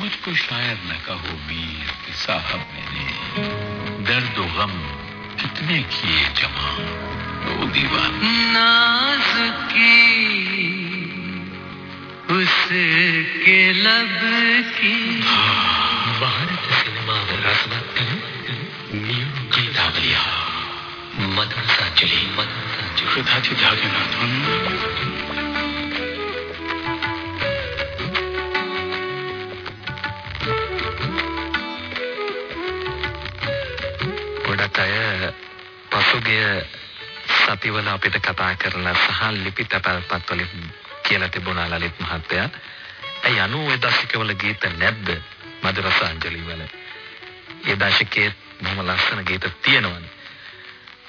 مجھ کو شاید نہ کہو میر کہ صاحب میں نے درد و غم کتنے کیے جمع تو دیوان۔ ناز کی اس کے لب کی۔ بھارت سنیما رسمت نیو جی کی دھاگلیا مدرسہ چلی مدرسہ چلی خدا جی چی دھاگے نہ අය පසුගිය සතිවල අපිට කතා කරලා සහ ලිපි තැපැල්පත් වලින් කියලා තිබුණා ලලිත් මහත්තයා. ඒ 90 දශකවල ගීත නැද්ද මధుරසාංජලි වල? ඒ දශකයේ බොහොම ලස්සන ගීත තියෙනවනේ.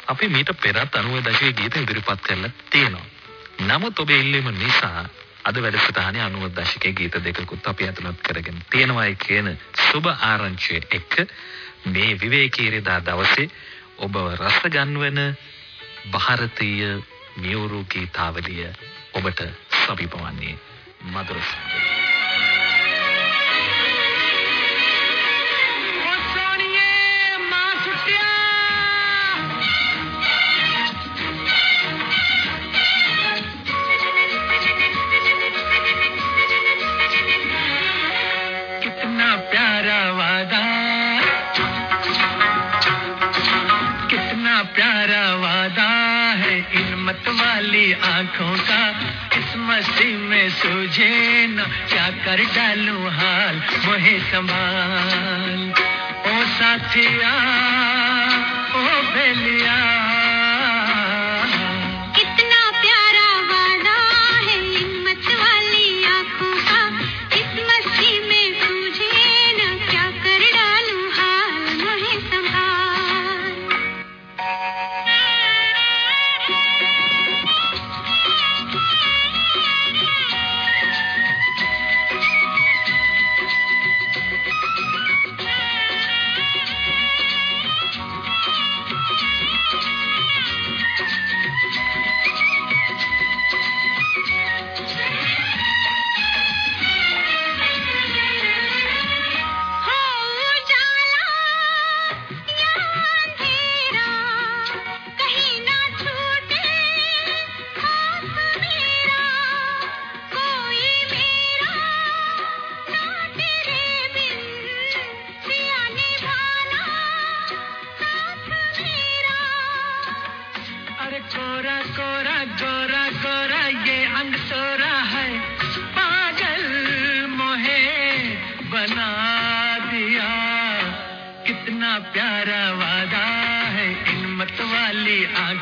අපි මීට පෙරත් 90 දශකයේ ගීත ඉදිරිපත් කරලා තියෙනවා. නමුත් ඔබේ ඉල්ලීම නිසා අද වැඩසටහනේ 90 දශකයේ ගීත දෙකකුත් අපි ඇතුළත් කරගෙන තියෙනවායි කියන සුබ ආරංචිය එක්ක මේ විවේකීරිදා දවසේ ඔබව රස ගන්වන ಭಾರತೀය නියුරු ගීතාවලිය ඔබට සමීප වන්නේ මధుර සංගීතය. آنکھوں کا اس مستی میں سوجے نا کیا کر ڈالوں حال مہے سمان او ساتھیا او بھیلیا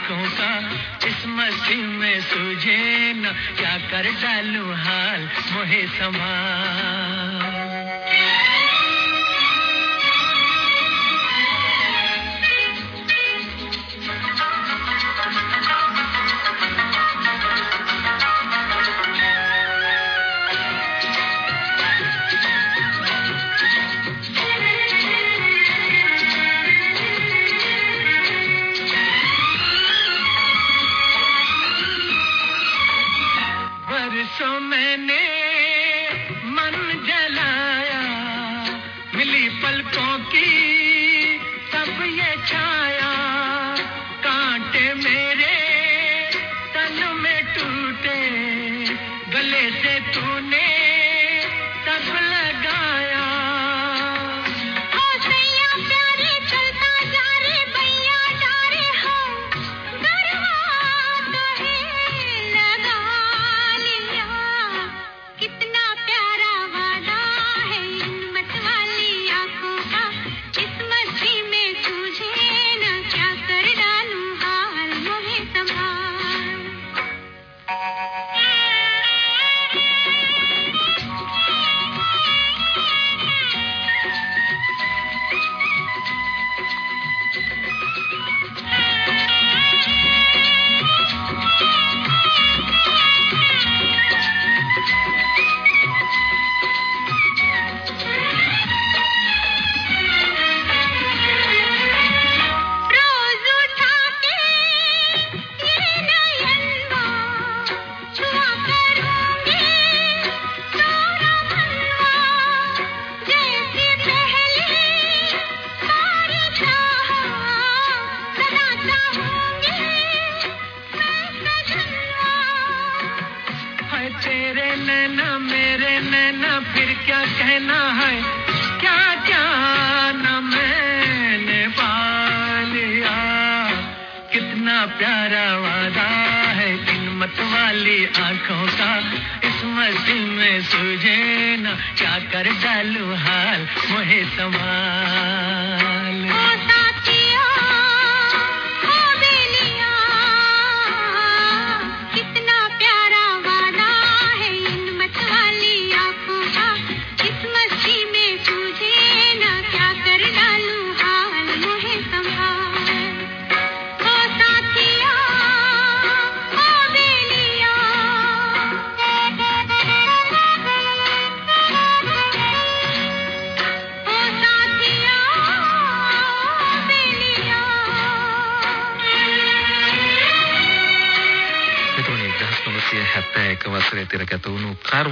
آنکھوں کا اس مستی میں سوجے نہ کیا کر ڈالوں حال مہے سما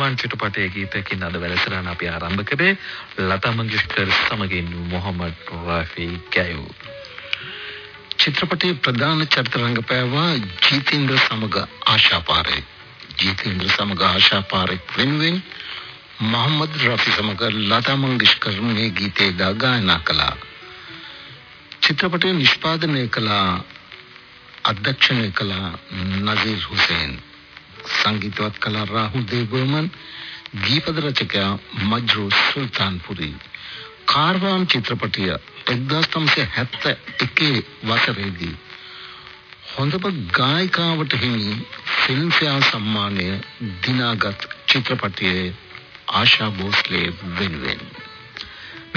වුණු කාර්වාන් චිත්‍රපටයේ ගීතකින් අද වැඩසටහන අපි ආරම්භ කරේ ලතා මංගেশකර් සමගින් මොහමඩ් රාෆි ගයෝ. චිත්‍රපටයේ ප්‍රධාන චරිත රංගපෑවා ජීතේන්ද්‍ර සමග ආශා පාරේ. ජීතේන්ද්‍ර සමග ආශා පාරේ වෙනුවෙන් මොහම්මද් රෆි සමග ලතා මංගেশකර් මේ ගීතය දා ගායනා කළා. චිත්‍රපටය නිෂ්පාදනය කළ අධ්‍යක්ෂණය කළ නසීර් හුසේන් සංගීතවත් කළ රාහුල් දේවබර්මන් ගීපද රචකයා මජ්රු සුල්තාන්පුරි. කාර්වාන් චිත්‍රපටය 1971 වසරේදී. හොඳම ගායිකාවට හිමි ෆිල්ම්ෆෙයාර් සම්මානය දිනාගත් චිත්‍රපටයේ ආශා භෝස්ලේ වෙනුවෙන්.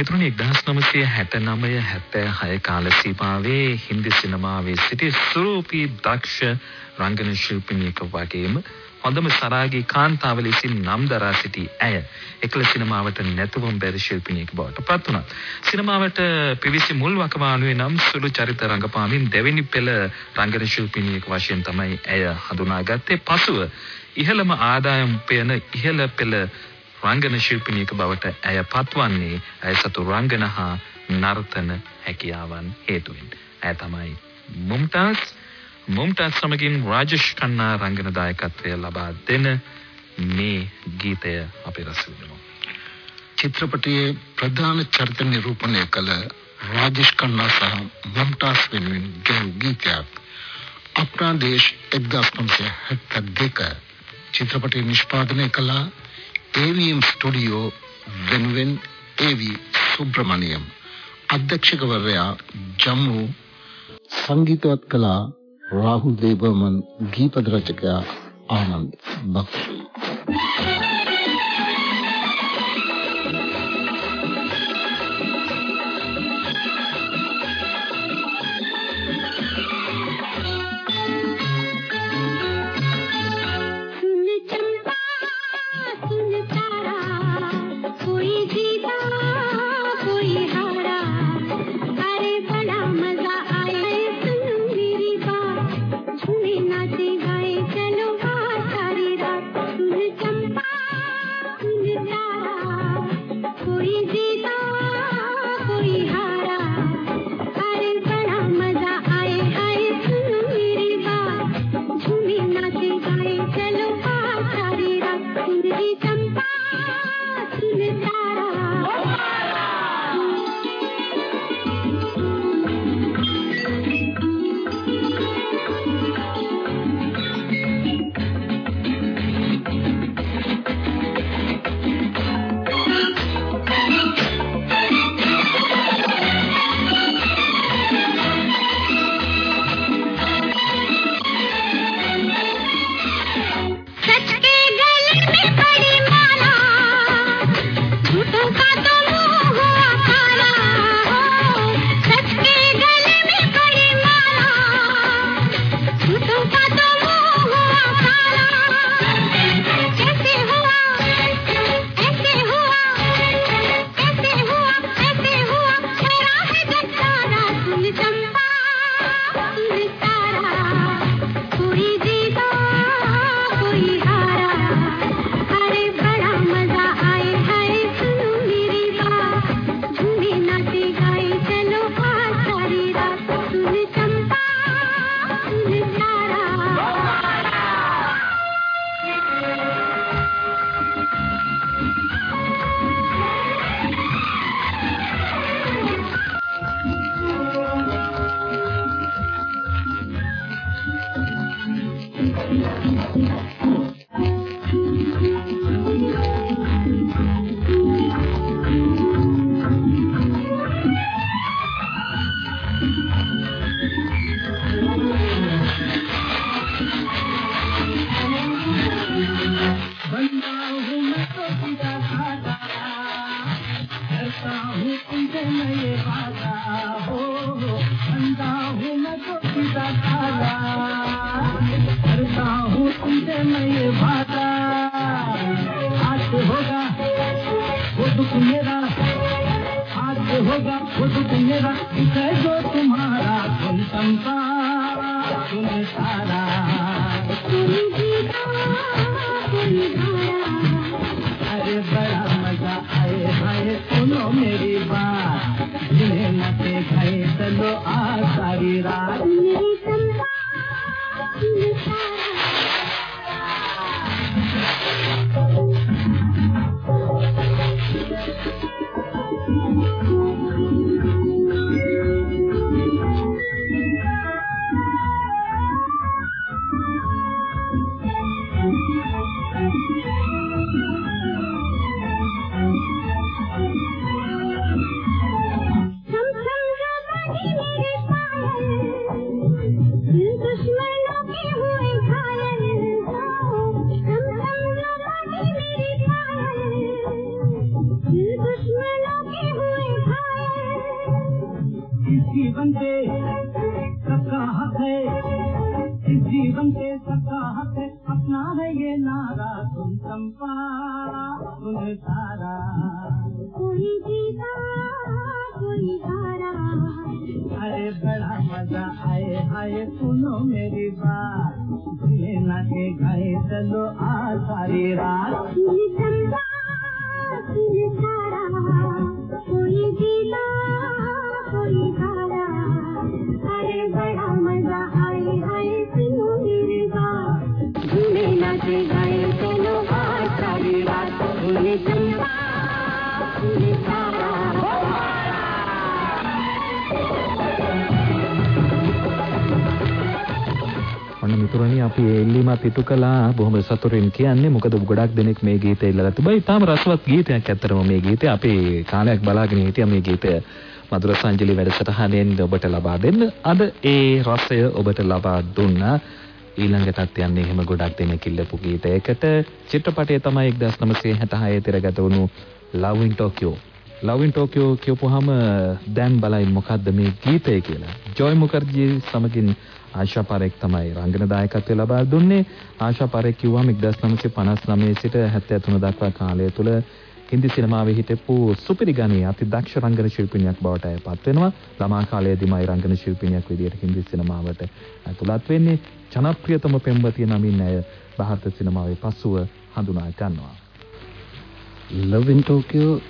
මිතුරුනි 1969 76 කාල සීමාවේ හින්දි සිනමාවේ සිටි සුරූපී දක්ෂ රංගන ශිල්පිනියක වගේම හොඳම සරාගී කාන්තාව ලෙසින් නම් දරා සිටි ඇය එකල සිනමාවට නැතුවම බැරි ශිල්පිනියෙක් බවට පත් වුණා. සිනමාවට පිවිසි මුල් වකවානුවේ නම් සුළු චරිත රංගපාමින් දෙවෙනි පෙළ රංගන ශිල්පිනියෙක් වශයෙන් තමයි ඇය හඳුනාගත්තේ. පසුව ඉහළම ආදායම් පෙන ඉහළ පෙළ රංගන ශිල්පිනියක බවට ඇය පත්වන්නේ ඇය සතු රංගන හා නර්තන හැකියාවන් හේතුවෙන්. ඇය තමයි මුම්තාස් මුම්තාස් සමගින් රාජේෂ් කන්නා රංගන දායකත්වය ලබා දෙන මේ ගීතය අපි රස විඳමු. චිත්‍රපටයේ ප්‍රධාන චරිත නිරූපණය කළ රාජේෂ් කන්නා සහ මුම්තාස් වෙනුවෙන් ගැයූ ගීතයක් අපනා දේශ 1972 චිත්‍රපටය නිෂ්පාදනය කළ AVM ස්ටුඩියෝ වෙනුවෙන් AV සුබ්‍රමණියම්. අධ්‍යක්ෂකවරයා ජම්මු සංගීතවත් කළා රාහුල් දේවමන් ගීපද රචකයා ආනන්ද බක්ෂි. मेरी बात මිතුරනි අපි ඒ ඉල්ලීමත් ඉටු කළා බොහොම සතුටින් කියන්නේ මොකද ගොඩක් දෙනෙක් මේ ගීතය ඉල්ලලා තිබයි. තාම රසවත් ගීතයක් ඇත්තරම මේ ගීතය අපි කාලයක් බලාගෙන හිටියා මේ ගීතය මధుර සංජලි වැඩසටහනෙන් ඔබට ලබා දෙන්න. අද ඒ රසය ඔබට ලබා දුන්නා. ඊළඟටත් යන්නේ එහෙම ගොඩක් දෙනෙක් ඉල්ලපු ගීතයකට චිත්‍රපටය තමයි 1966 තිරගත වුණු Love in Tokyo. Love in Tokyo කියපුවාම දැන් බලයින් මොකද්ද මේ ගීතය කියලා. ජොයි මුකර්ජී සමගින් ආශා පාරේක් තමයි රංගන දායකත්වය ලබා දුන්නේ. ආශා පාරේක් කිව්වම 1959 සිට 73 දක්වා කාලය තුල හින්දි සිනමාවේ හිටපු සුපිරි ගණයේ අති දක්ෂ රංගන ශිල්පිනියක් බවට පත් වෙනවා. ළමා කාලයේදීමයි රංගන ශිල්පිනියක් විදිහට හින්දි සිනමාවට ඇතුළත් වෙන්නේ. ජනප්‍රියතම පෙම්වතිය නමින් ඇය ಭಾರತ සිනමාවේ පසුව හඳුනා ගන්නවා. Love in Tokyo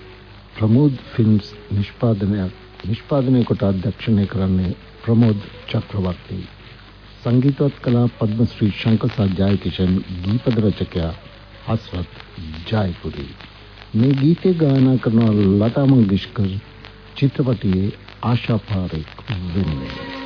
Pramod films නිෂ්පාදනයක් නිෂ්පාදනය කොට අධ්‍යක්ෂණය කරන්නේ ප්‍රමෝද් චක්‍රවර්ති සංගීතවත් කලා පද්මශ්‍රී ශංකසා ජයකිෂන් ගීපද රචකයා හස්රත් ජයපුරි මේ ගීතය ගායනා කරන ලතා මංගেশකර් චිත්‍රපටයේ ආශා පාරේක් වෙනුවෙන්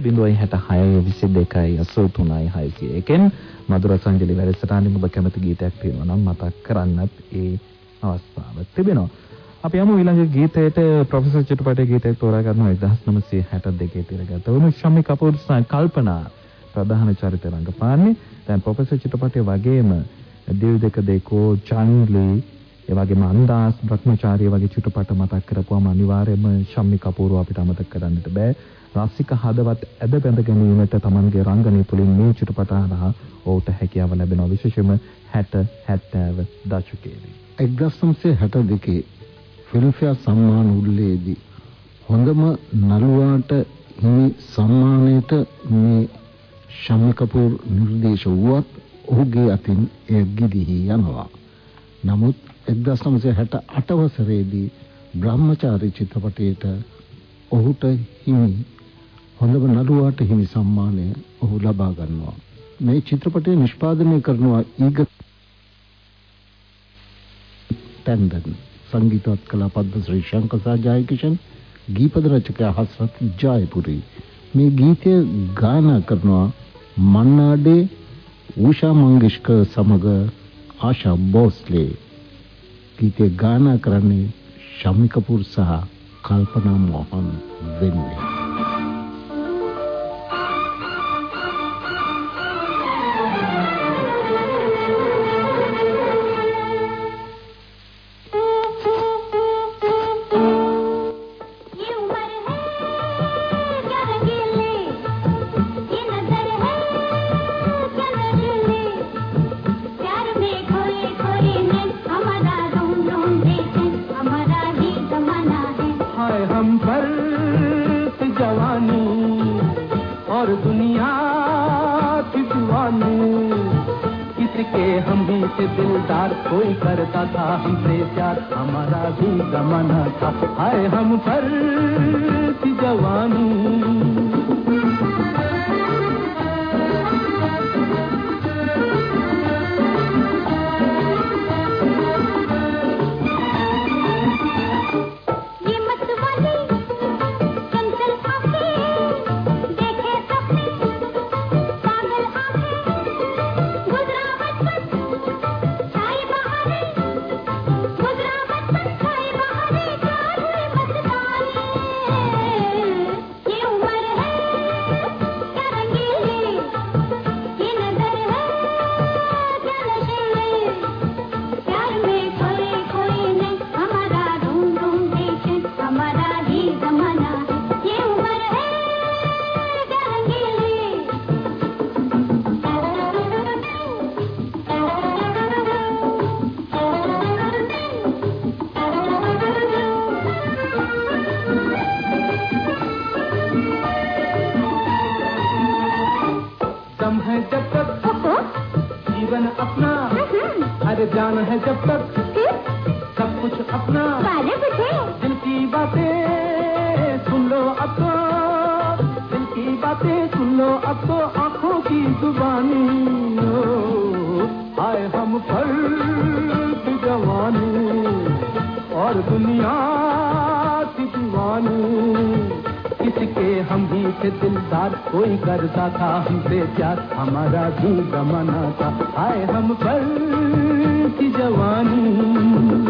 22 066 22 631 මధుර සංජලි වැඩසටහනින් ඔබ කැමති ගීතයක් තියෙනවා නම් මතක් කරන්නත් ඒ අවස්ථාව තිබෙනවා. අපි යමු ඊළඟ ගීතයට ප්‍රොෆෙසර් චිත්‍රපටයේ ගීතයක් තෝරා ගන්නවා 1962 තිරගත වුණු ශම්මි කපූර් සහ කල්පනා ප්‍රධාන චරිත රංගපාන්නේ. දැන් ප්‍රොෆෙසර් චිත්‍රපටයේ වගේම දිල් දෙක දෙකෝ චන්ලි ඒ වගේම අන්දාස් බ්‍රහ්මචාරිය වගේ චිත්‍රපට මතක් කරපුවම අනිවාර්යයෙන්ම ශම්මි කපූරව අපිට අමතක කරන්නට බෑ. රසික හදවත් ඇද බැඳ ගැනීමට Tamanගේ රංගනය තුළින් මේ චිත්‍රපට හරහා ඔහුට හැකියාව ලැබෙනවා. විශේෂයෙන්ම 60 70 දශකයේදී. 1962 ෆිල්ම්ෆෙයාර් සම්මාන උළෙලේදී හොඳම නළුවාට හිමි සම්මානයට මේ ශම්මි කපූර් නිර්දේශ වුවත් ඔහුගේ අතින් එය ගිලිහි යනවා. නමුත් 1968 වසරේදී බ්‍රහ්මචාරී චිත්‍රපටයේට ඔහුට හිමි හොඳම නළුවාට හිමි සම්මානය ඔහු ලබා ගන්නවා. මේ චිත්‍රපටය නිෂ්පාදනය කරනවා ඊග ටැන්ඩන් සංගීතවත් කලා පද්මශ්‍රී ශංකර් ජයකිෂන් ගීපද රචකයා හස්රත් ජයපුරි. මේ ගීතය ගායනා කරනවා මන්නාඩේ ඌෂා මංගেশකර් සමග ආශා බෝස්ලේ. ගීතය ගායනා කරන්නේ ශම්මි කපූර් සහ කල්පනා මොහන් වෙන්නේ اور دنیا کی دیوانی اس کے ہم بھی سے دلدار کوئی کرتا تھا، ہم سے پیار۔ ہمارا بھی زمانہ تھا۔ ہائے ہم پر جوانی۔ جن کی باتیں سن لو اب تو کی باتیں سن لو اب آنکھوں کی زبانی آئے ہم فرد جوانی اور دنیا کی دیوانی کس کے ہم ہی تھے دلدار کوئی کرتا تھا ہم سے پیار ہمارا بھی زمانہ تھا آئے ہم پر کی جوانی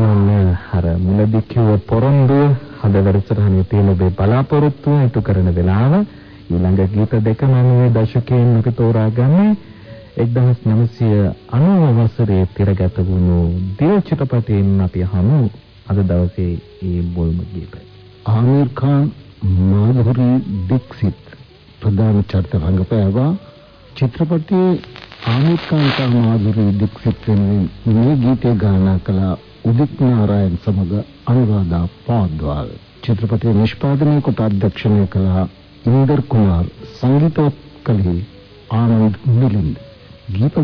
ඉතාම අර මුලදී කිව්ව පොරොන්දුව හදවත ඉස්සරහනේ තියෙන ඔබේ බලාපොරොත්තුව ඉටු කරන වෙලාව ඊළඟ ගීත දෙකම මේ දශකයෙන් අපි තෝරාගන්නේ 1990 වසරේ තිරගත වුණු දිල් චිත්‍රපටයෙන් අපි හමු අද දවසේ මේ බොල්ම ගීතය. ආමීර් ખાન මාධුරි දීක්ෂිත් ප්‍රධාන චරිත රංගපෑවා චිත්‍රපටයේ ආමීර් ખાන් සහ මාධුරි දීක්ෂිත් වෙනුවෙන් මේ ගීතය ගායනා කළා උදිත් නාරායන් සමග අනුරාධා පාද්වාල් චිත්‍රපටයේ නිෂ්පාදනය කොට අධ්‍යක්ෂණය කළ ඉන්දර් කුමාර් සංගීතවත් කළේ ආනන්ද් මිලින්ද ගීත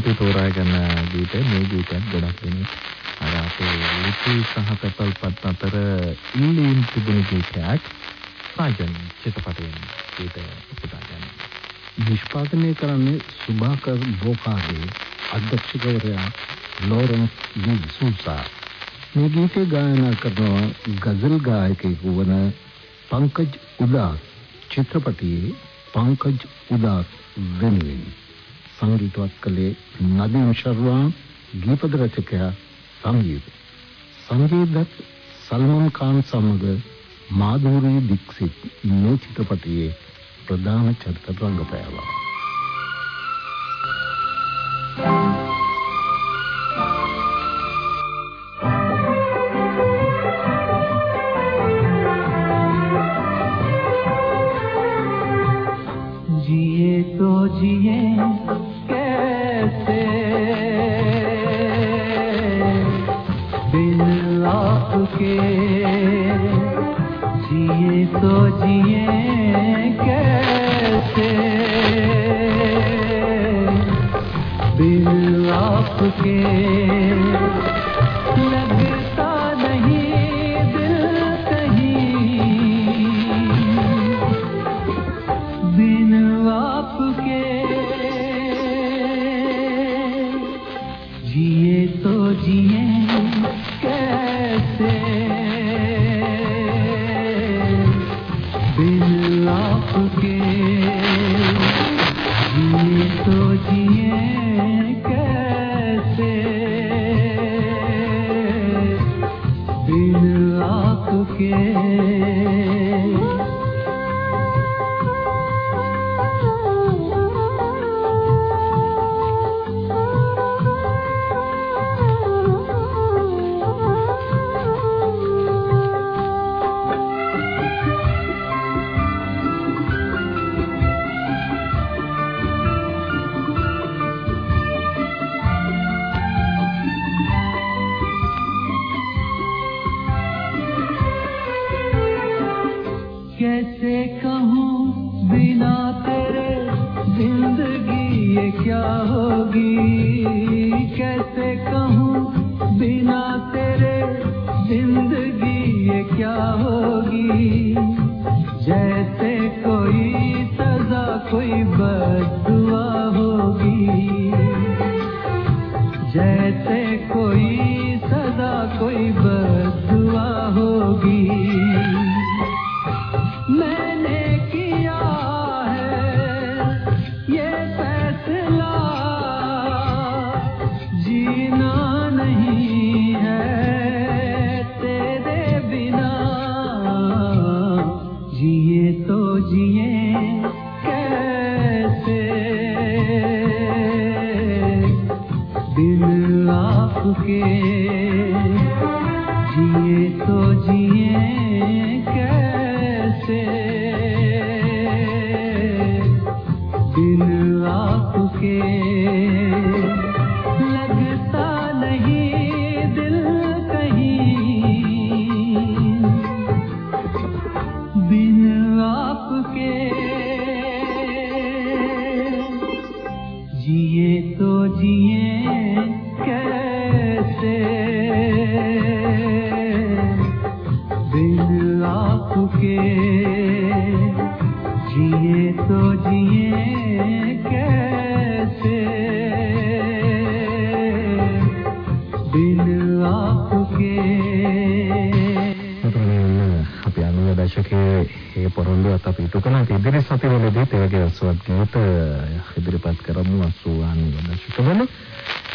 අපි තෝරා ගන්න ගීතය මේ ගීතයක් ගොඩක් දෙනෙක් අර අපේ ලිපි සහ පැපල්පත් අතර ඉන්දීන් තිබුණු ගීතයක් සාජන් චිත්‍රපටයෙන් ගීතය උපුටා ගන්න. නිෂ්පාදනය කරන්නේ සුභාකර් බෝකාගේ අධ්‍යක්ෂකවරයා ලෝරන්ස් ඩිසූසා. මේ ගීතය ගායනා කරන ගઝල් ගායකයෙකු වන පංකජ් උදාස් චිත්‍රපටයේ පංකජ් උදාස් වෙනුවෙන් සංගීතවත් කළේ නදීම් ශර්වා ගීපද රචකයා සංගීත. සංගීතත් සල්මන් ඛාන් සමග මාධුරී දීක්ෂිත් මේ චිත්‍රපටයේ ප්‍රධාන චරිත රංගපෑවා.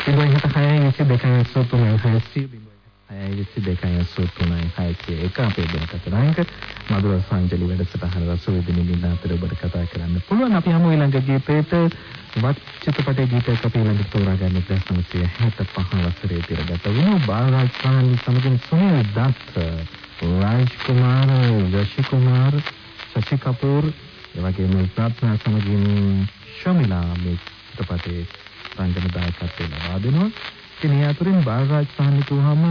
6222636 අපේ දැනගත නායක මధుර සංජලි වැඩසටහන රසවිඳින ඉන්න අතර ඔබට කතා කරන්න පුළුවන්. අපි හමු ඊළඟ ගීතේට වත් චිත්‍රපටයේ ගීතයක් අපි ළඟ තෝරා ගන්න 1975 වසරේ තිරගත වුණු බාලරාජ් සාමි සමගින් සුනිල් දත් රාජ් කුමාර යශි කුමාර සචි කපූර් එවැගේම ප්‍රාර්ථනා සමගින් ශමිලා මේ චිත්‍රපටයේ රංගන දායකත්වය ලබා දෙනවා. ඉතින් ඒ අතරින් බාලරාජ් සාහලි කියවහම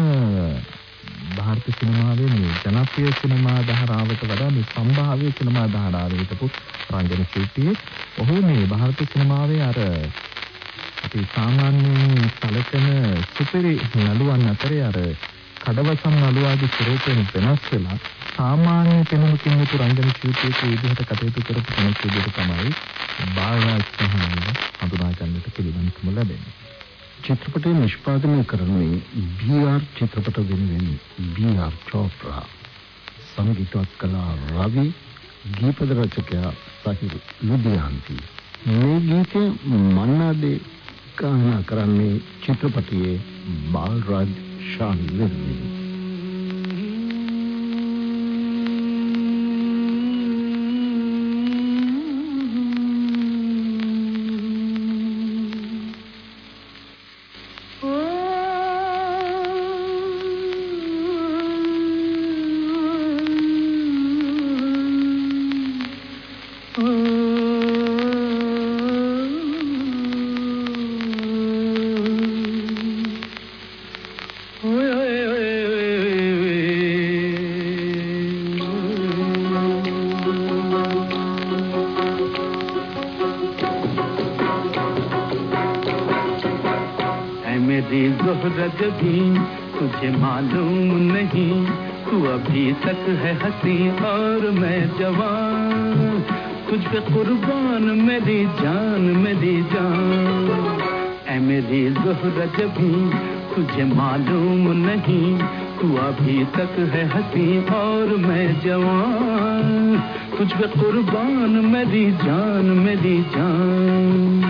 ಭಾರತ සිනමාවේ මේ ජනප්‍රිය සිනමා ධාරාවට වඩා මේ සම්භාව්‍ය සිනමා ධාරාවේ හිටපු රංගන ශිල්පියෙක්. ඔහු මේ ಭಾರತ සිනමාවේ අර අපි සාමාන්‍යයෙන් සැලකෙන සුපිරි නළුවන් අතරේ අර කඩවසම් නළුවාගේ ස්වරූපයෙන් වෙනස් වෙලා සාමාන්‍ය කෙනෙකුකින් යුතු රංගන ශිල්පියෙකු විදිහට කටයුතු කරපු කෙනෙක් විදිහට තමයි බාලරාජ් සහනව හඳුනා ගන්නට පිළිවන්කම ලැබෙන්නේ. චිත්‍රපටය නිෂ්පාදනය කරන්නේ බී.ආර් චිත්‍රපට වෙනුවෙන් බී.ආර් චෝප්‍රා. සංගීතවත් කලා රවි ගීපද රචකයා සහිල් ලුධියාන්ති මේ ගීතය මන්නාදේ ගායනා කරන්නේ චිත්‍රපටයේ බාලරාජ් ශාන් වෙනුවෙන්. کبھی تجھے معلوم نہیں، تو ابھی تک ہے ہنسی اور میں جوان۔ تجھ پہ قربان میری جان میری جان۔ اے میری زہر جبھی تجھے معلوم نہیں، تو ابھی تک ہے ہنسی اور میں جوان۔ تجھ پہ قربان میری جان میری جان۔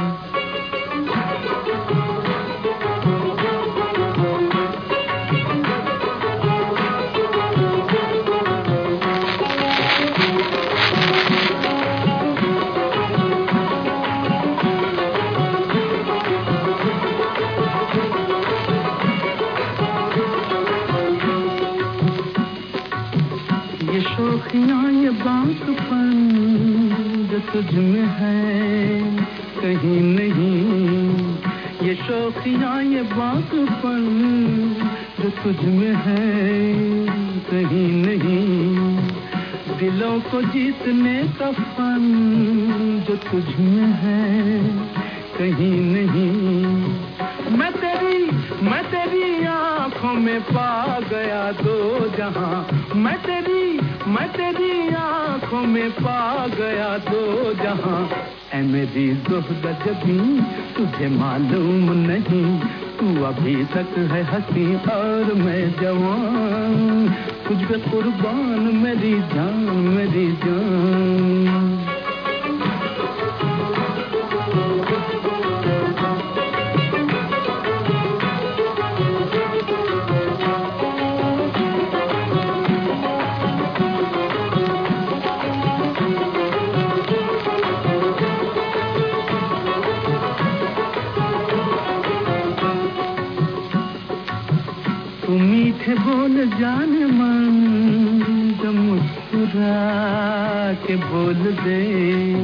سرخیاں یہ بات پن جو تجھ میں ہے، کہیں نہیں۔ یہ شوقیاں یہ بات پن جو تجھ میں ہے، کہیں نہیں۔ دلوں کو جیتنے کا فن جو تجھ میں ہے، کہیں نہیں۔ میں تیری میں تیری آنکھوں میں پا گیا دو جہاں۔ میں تیری میں تیری آنکھوں میں پا گیا دو جہاں۔ اے میری زہد جبھی، تجھے معلوم نہیں۔ تو ابھی تک ہے ہنسی اور میں جوان۔ تجھ پہ قربان میری جان میری جان۔ بول جان من جب مسکرا کے بول دے۔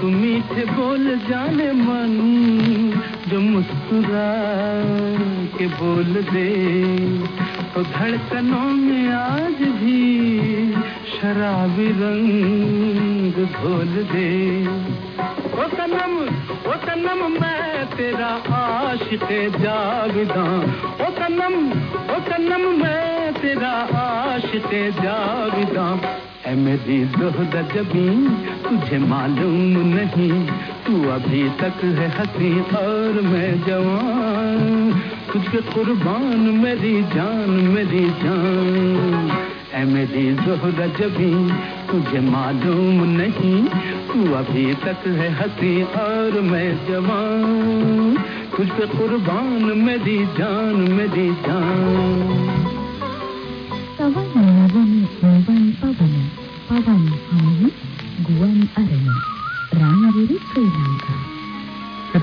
تم میٹھے بول جان من جو مسکرا کے بول دے۔ تو دھڑکنوں میں آج بھی شرابی رنگ بھول دے۔ وہ کنم وہ کنم میں تیرا عاشق جاگداں۔ او کنم او کنم میں تیرا عاشق جاگداں۔ اے میری زہد جبی تجھے معلوم نہیں۔ تو ابھی تک ہے ہنسی اور میں جوان۔ تجھ کے قربان میری جان میری جان۔ اے میری زہرت بھی تجھے معلوم نہیں تو ابھی تک ہے ہسی اور میں جوان۔ تجھ پہ قربان میری جان میری جان۔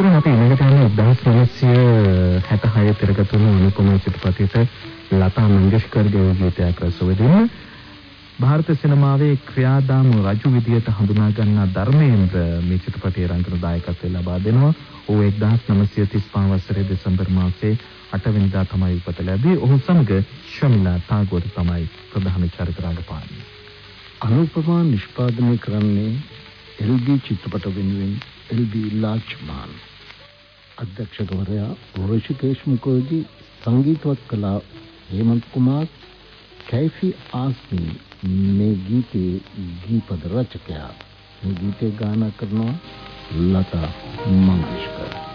අපි මේක තමයි 1976 තරගතුන අනුකම චිත්‍රපටයේ ලතා මංගেশකර්ගේ ගීතයක් රසවිඳින්න ಭಾರತ සිනමාවේ ක්‍රියාදාම රජු විදියට හඳුනා ගන්නා ධර්මේන්ද්‍ර මේ චිත්‍රපටයේ රංගන දායකත්වය ලබා දෙනවා. ඔහු 1935 වසරේ දෙසැම්බර් මාසයේ 8 වෙනිදා තමයි උපත ලැබී ඔහු සමග ශමිලා ටාගෝර් තමයි ප්‍රධාන චරිත රඟපාන්නේ. අනුපමා නිෂ්පාදනය කරන්නේ එල්බී චිත්‍රපට වෙනුවෙන් එල්බී ලාච්මාන්. අධ්‍යක්ෂකවරයා රෝෂිකේෂ් මුකෝජි සංගීතවත් කලා හේමන්ත් කුමාර් කැයිෆි ආස්මි මේ ගීතේ ගීපද රචකයා මේ ගීතේ ගායනා කරනවා ලතා මංගেশකර